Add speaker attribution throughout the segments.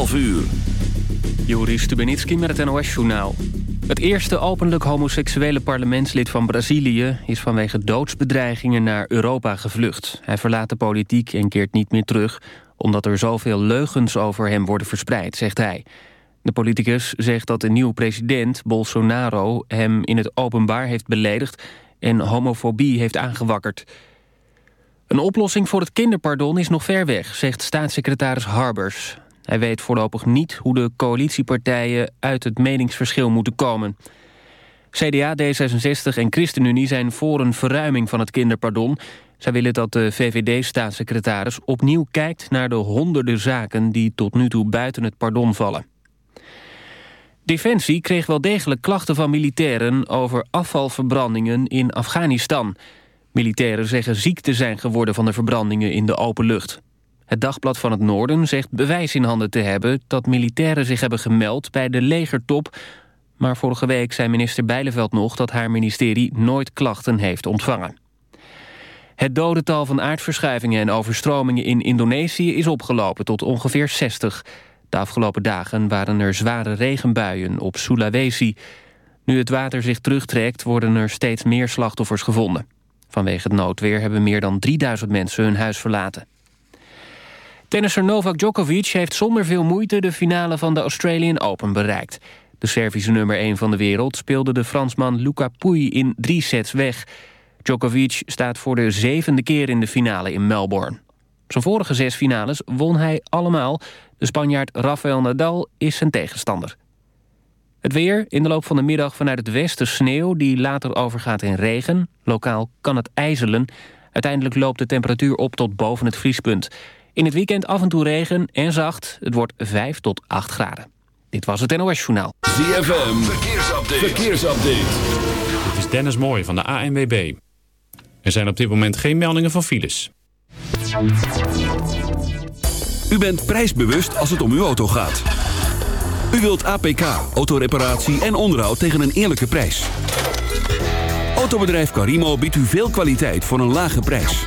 Speaker 1: 11 uur.
Speaker 2: Joris Stubenitski met het NOS-journaal. Het eerste openlijk homoseksuele parlementslid van Brazilië... is vanwege doodsbedreigingen naar Europa gevlucht. Hij verlaat de politiek en keert niet meer terug... omdat er zoveel leugens over hem worden verspreid, zegt hij. De politicus zegt dat de nieuwe president, Bolsonaro... hem in het openbaar heeft beledigd en homofobie heeft aangewakkerd... Een oplossing voor het kinderpardon is nog ver weg, zegt staatssecretaris Harbers. Hij weet voorlopig niet hoe de coalitiepartijen uit het meningsverschil moeten komen. CDA, D66 en ChristenUnie zijn voor een verruiming van het kinderpardon. Zij willen dat de VVD-staatssecretaris opnieuw kijkt naar de honderden zaken... die tot nu toe buiten het pardon vallen. Defensie kreeg wel degelijk klachten van militairen over afvalverbrandingen in Afghanistan... Militairen zeggen ziek te zijn geworden van de verbrandingen in de open lucht. Het Dagblad van het Noorden zegt bewijs in handen te hebben... dat militairen zich hebben gemeld bij de legertop... maar vorige week zei minister Bijleveld nog... dat haar ministerie nooit klachten heeft ontvangen. Het dodental van aardverschuivingen en overstromingen in Indonesië... is opgelopen tot ongeveer 60. De afgelopen dagen waren er zware regenbuien op Sulawesi. Nu het water zich terugtrekt, worden er steeds meer slachtoffers gevonden. Vanwege het noodweer hebben meer dan 3000 mensen hun huis verlaten. Tennisser Novak Djokovic heeft zonder veel moeite de finale van de Australian Open bereikt. De Servische nummer 1 van de wereld speelde de Fransman Luca Pouille in drie sets weg. Djokovic staat voor de zevende keer in de finale in Melbourne. Zijn vorige zes finales won hij allemaal. De Spanjaard Rafael Nadal is zijn tegenstander. Het weer, in de loop van de middag vanuit het westen sneeuw... die later overgaat in regen. Lokaal kan het ijzelen. Uiteindelijk loopt de temperatuur op tot boven het vriespunt. In het weekend af en toe regen en zacht. Het wordt 5 tot 8 graden. Dit was het NOS Journaal.
Speaker 1: ZFM, verkeersupdate. verkeersupdate.
Speaker 3: Dit is Dennis Mooij van de ANWB. Er zijn op dit moment geen meldingen van files.
Speaker 1: U bent prijsbewust als het om uw auto gaat. U wilt APK, autoreparatie en onderhoud tegen een eerlijke prijs. Autobedrijf Carimo biedt u veel kwaliteit voor een lage prijs.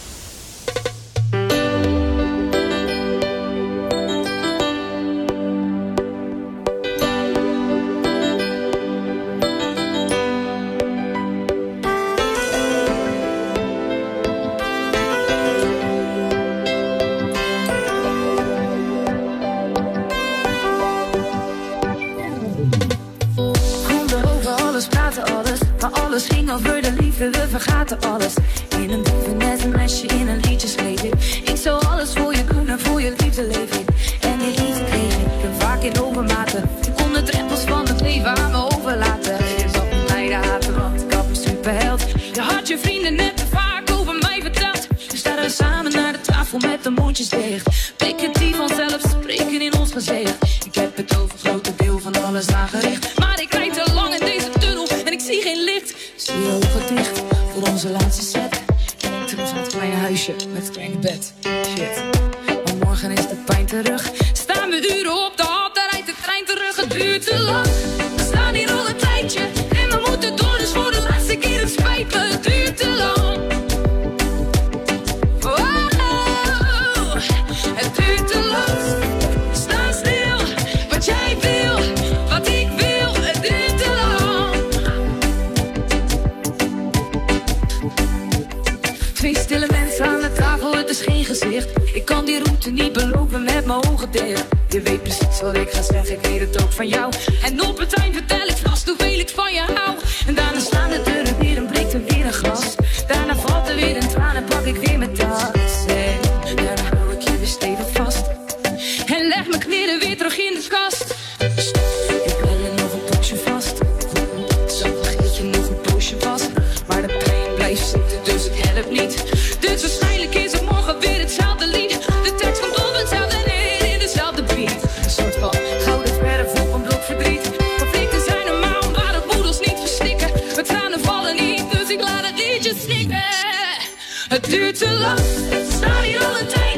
Speaker 4: We praten alles. Maar alles ging over de liefde, we vergaten alles. In een diepe net een mesje, in een liedje schreef ik. Ik zou alles voor je kunnen, voor je liefde leven. En je liefde kreeg ik, vaak in overmaten. Ik kon de drempels van het leven aan me overlaten. Je zat met mij te haten, want ik had me superheld. Je had je vrienden net te vaak over mij verteld. We staan samen naar de tafel met de mondjes dicht.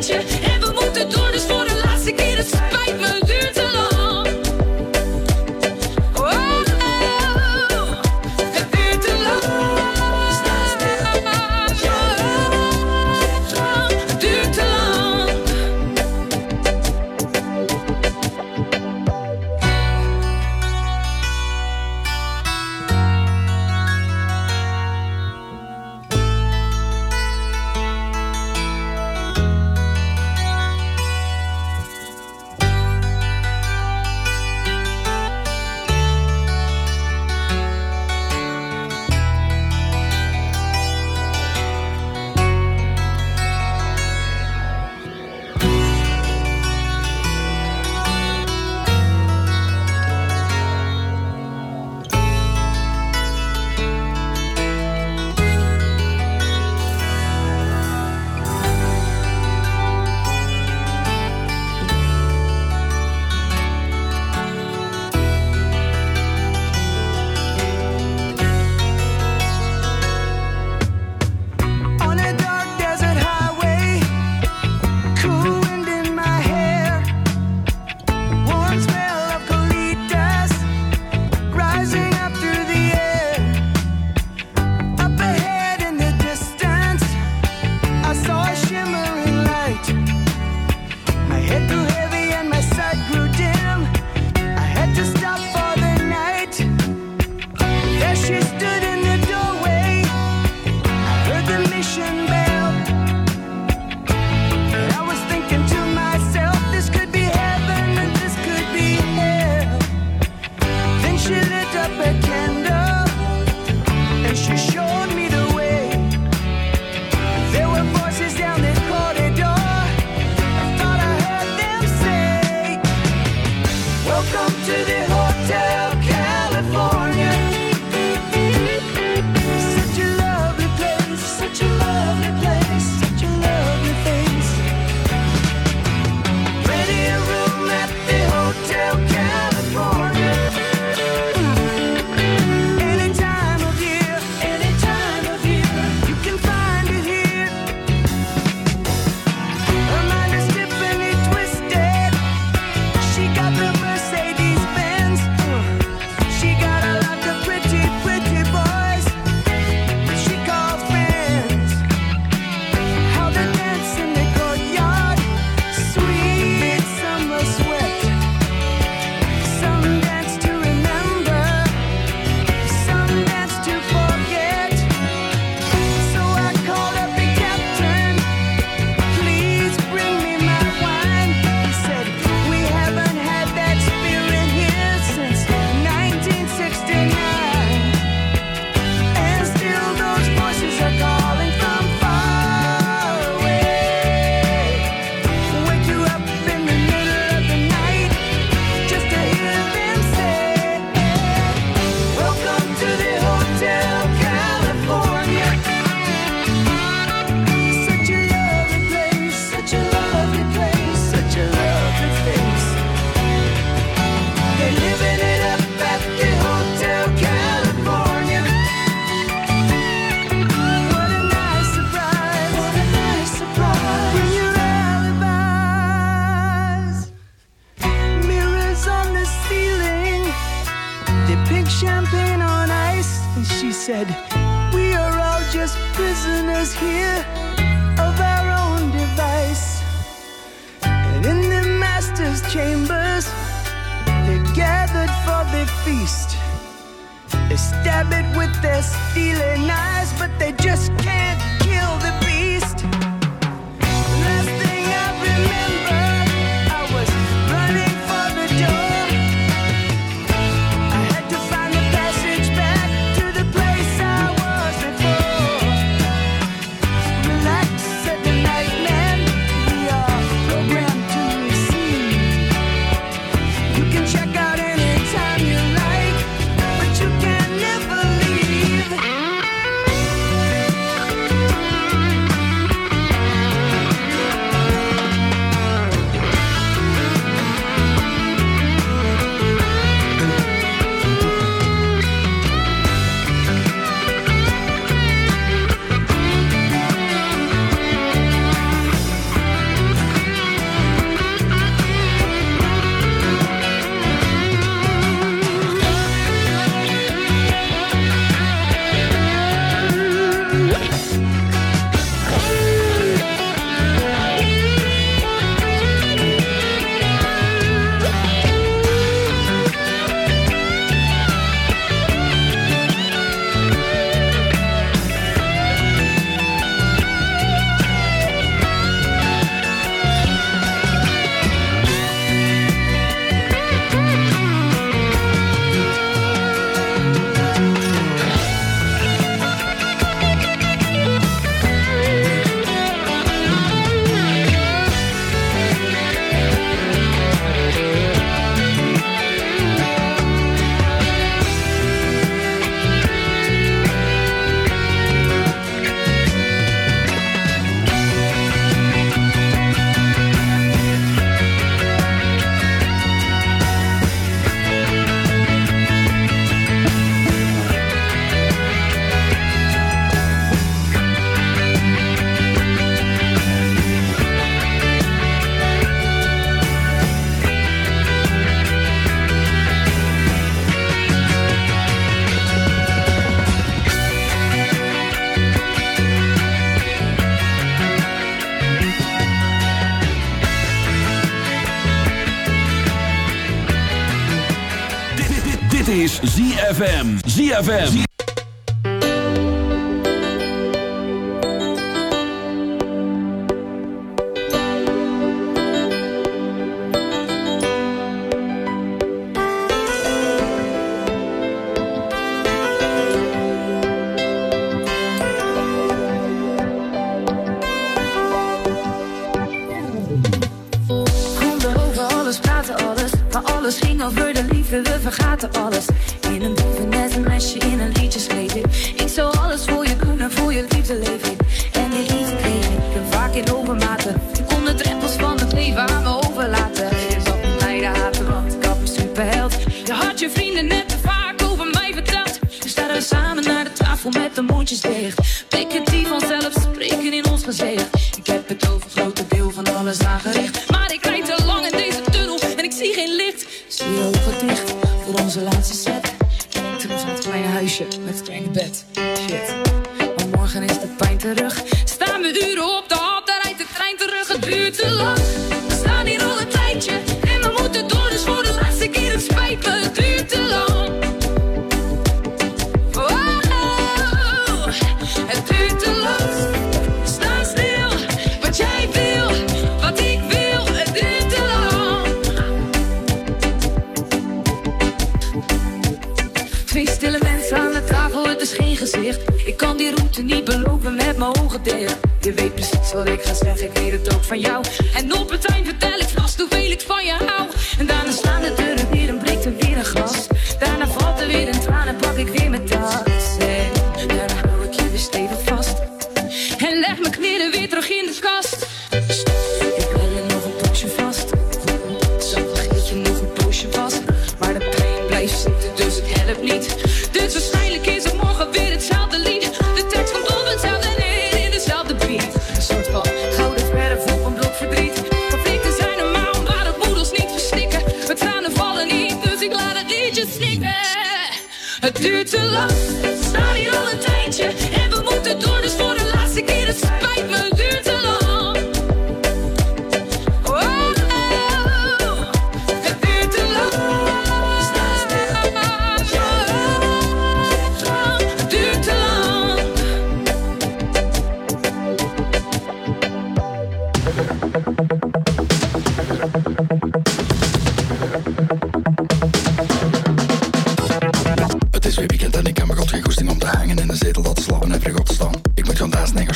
Speaker 4: you ZFM. alles aangericht. Maar ik rijd te lang in deze tunnel en ik zie geen licht. Zie je ogen dicht voor onze laatste set. Kijk terug naar het kleine huisje met het kleine bed. wil ik ga zeggen, ik weet het ook van jou. En op het eind vertellen. is weer weekend en ik heb me god geen
Speaker 5: goesting om te hangen in de zetel dat te slapen en te. Ik moet gaan dansen en
Speaker 1: gaan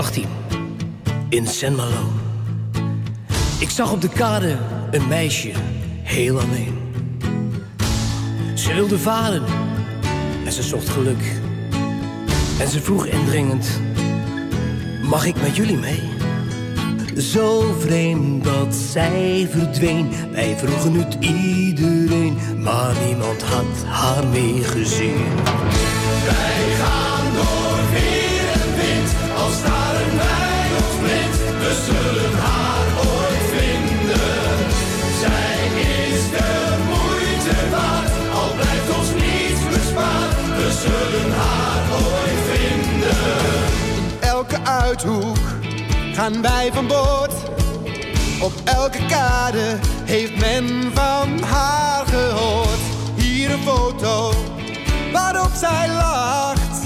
Speaker 6: ...2018. In San Malo. Ik zag op de kade een meisje, heel alleen. Ze wilde varen en ze zocht geluk. En ze vroeg indringend, mag ik met jullie mee? Zo vreemd dat zij verdween. Wij vroegen het iedereen, maar niemand had haar meer gezien.
Speaker 7: Wij gaan door staren wij ons. We zullen haar ooit vinden. Zij is de moeite waard, al blijft ons niets bespaard. We zullen haar ooit vinden.
Speaker 8: elke uithoek gaan wij van boord. Op elke kade heeft men van haar gehoord. Hier een foto waarop zij lacht.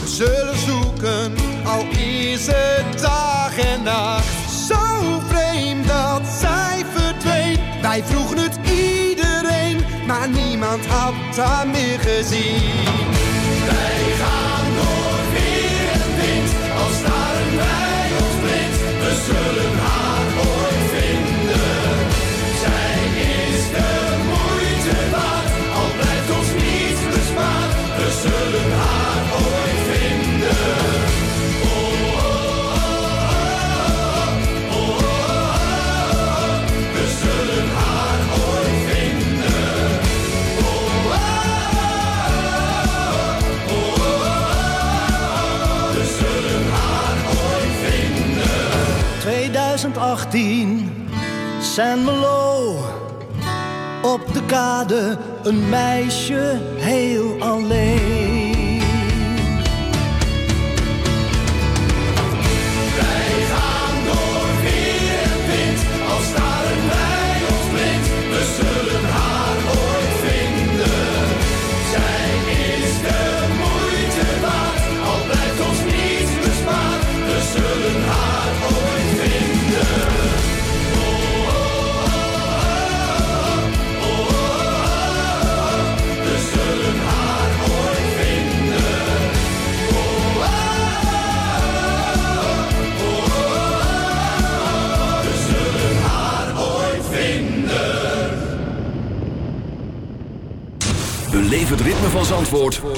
Speaker 8: We zullen zoeken, al is het dag en nacht. Zo vreemd dat zij verdween. Wij vroegen het iedereen, maar niemand had haar meer gezien.
Speaker 7: Wij gaan door weer en wind, al staren wij ons blind. We zullen haar ooit vinden. Zij is de moeite waard, al blijft ons niets bespaard. We zullen haar ooit vinden.
Speaker 6: 2018, San Melo. Op de kade een meisje heel alleen.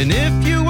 Speaker 9: And if you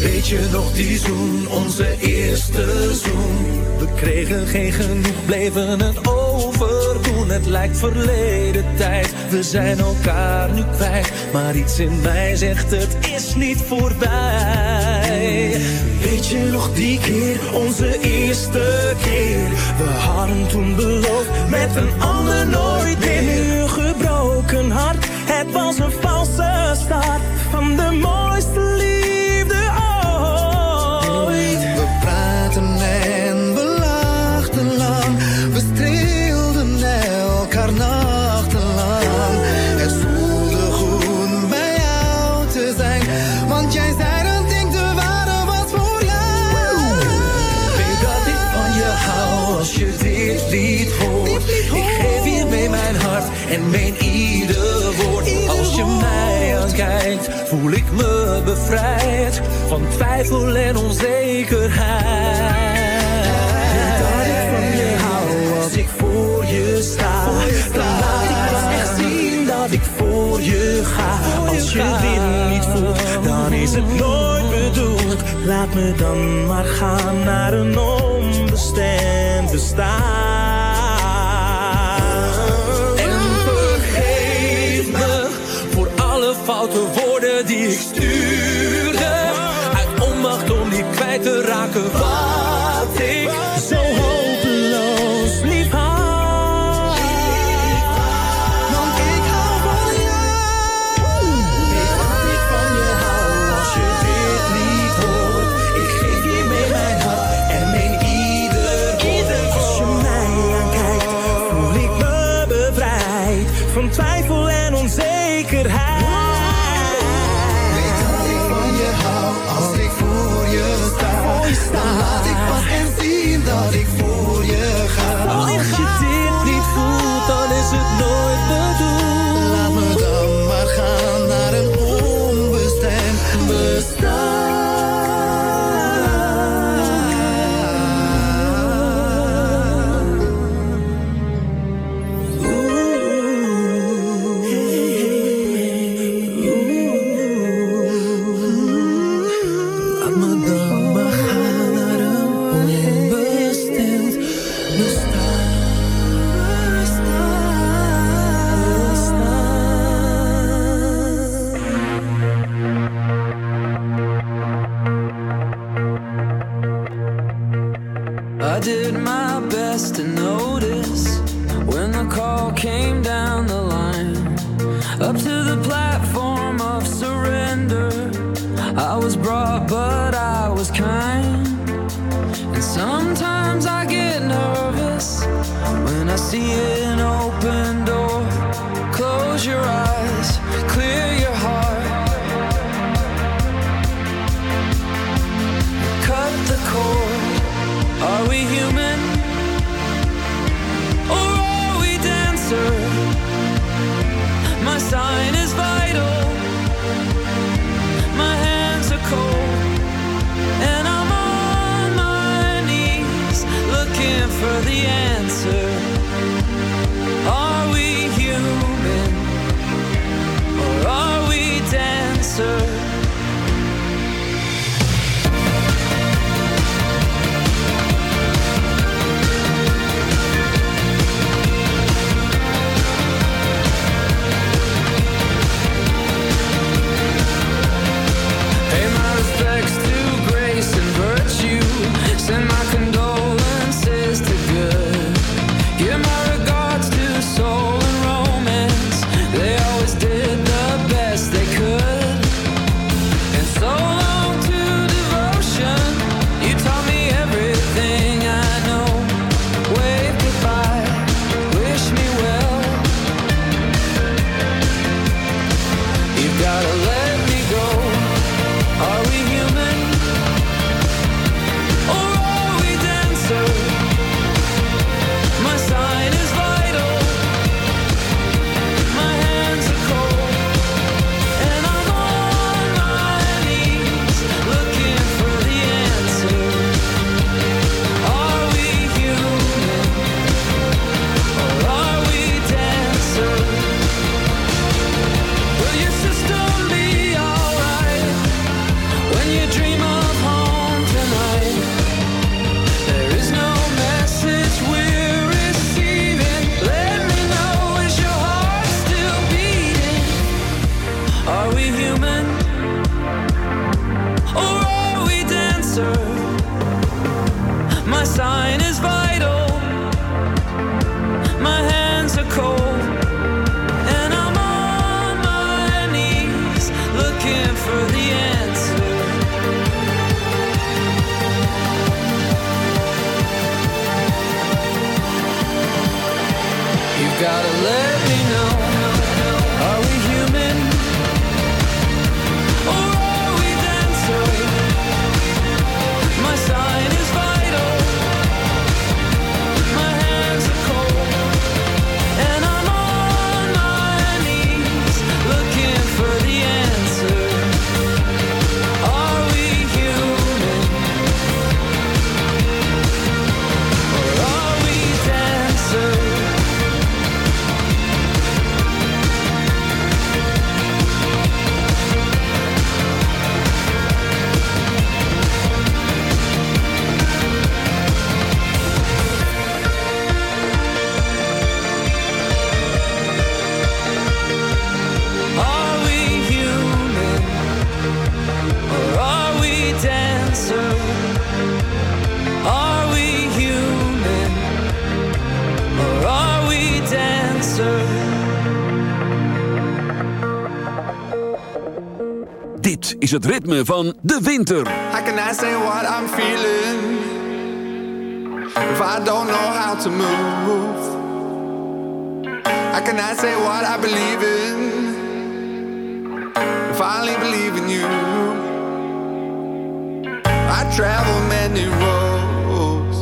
Speaker 6: Weet je nog die zoon, onze eerste zoon? We kregen geen genoeg, bleven het overdoen. Het lijkt verleden tijd. We zijn elkaar nu kwijt, maar iets in mij zegt: het is niet voorbij je nog die keer, onze eerste keer? We hadden toen beloofd met een ander nooit meer. gebroken hart, het was een valse start van de mooiste voel ik me bevrijd van twijfel en onzekerheid. En dat ik van je hou als ik
Speaker 10: voor je sta. Dan laat ik pas echt zien dat ik voor je ga.
Speaker 6: Als je ga. dit niet voelt, dan is het nooit bedoeld.
Speaker 10: Laat me dan maar gaan naar een onbestemd bestaan.
Speaker 11: fouten ik sturen. Uit onmacht om die kwijt te raken. see
Speaker 1: it het ritme van de winter.
Speaker 12: How can I say what I'm feeling if I don't know how to move? How can I say what I believe in if I only believe in you? I travel many roads,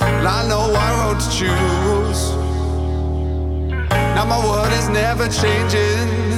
Speaker 12: and I know what road to choose. Now my world is never changing.